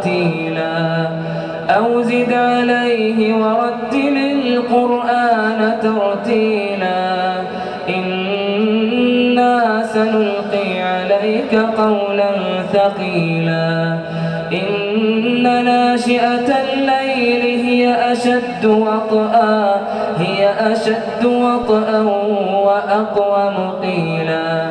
ترتيلا أو زد عليه ورتل القرآن ترتيلا. إنا سنلقي عليك قولا ثقيلا. إن ناشئة الليل هي أشد وطئا هي أشد وطئا وأقوم قيلا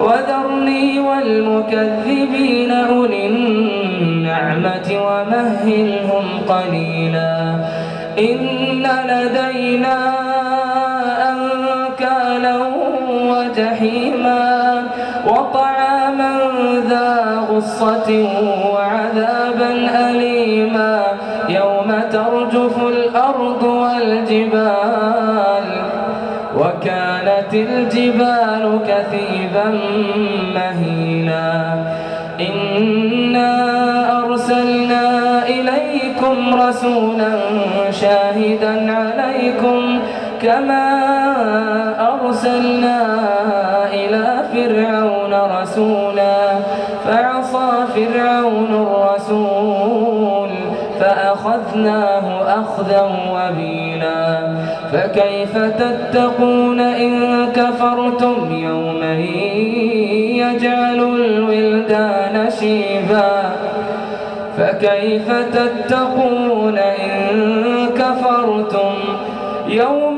وذرني والمكذبين أولي النعمة ومهلهم قليلا. إن لدينا أنكالا وجحيما وطعاما ذا غصة وعذابا أليما. يوم ترجف الأرض والجبال الجبال كثيبا مهينا. إنا أرسلنا إليكم رسولا شاهدا عليكم كما أرسلنا إلى فرعون رسولا. فعصى فرعون الرسول فأخذناه أخذا وبيلا فكيف تتقون إن كفرتم يوما يجعل الولدان شيبا؟ فكيف تتقون إن كفرتم يوما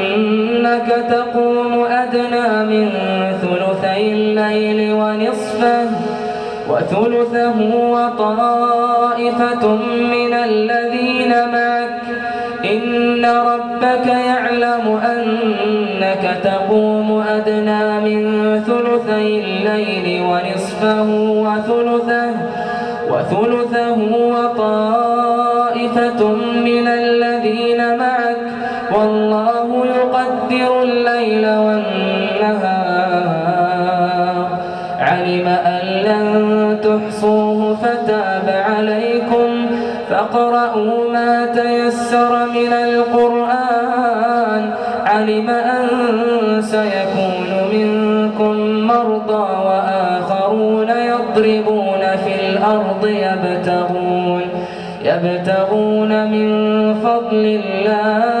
أنك تقوم أدنى من ثلثي الليل ونصفه وثلثه وطائفة من الذين معك. إن ربك يعلم أنك تقوم أدنى من ثلثي الليل ونصفه وثلثه وثلثه وطائفة من الذين معك. يقدر الليل والنهار. علم أن لن تحصوه فتاب عليكم. فاقرؤوا ما تيسر من القرآن. علم أن سيكون منكم مرضى وآخرون يضربون في الأرض يبتغون يبتغون من فضل الله.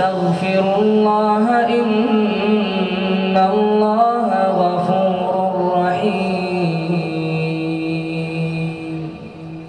واستغفروا الله إن الله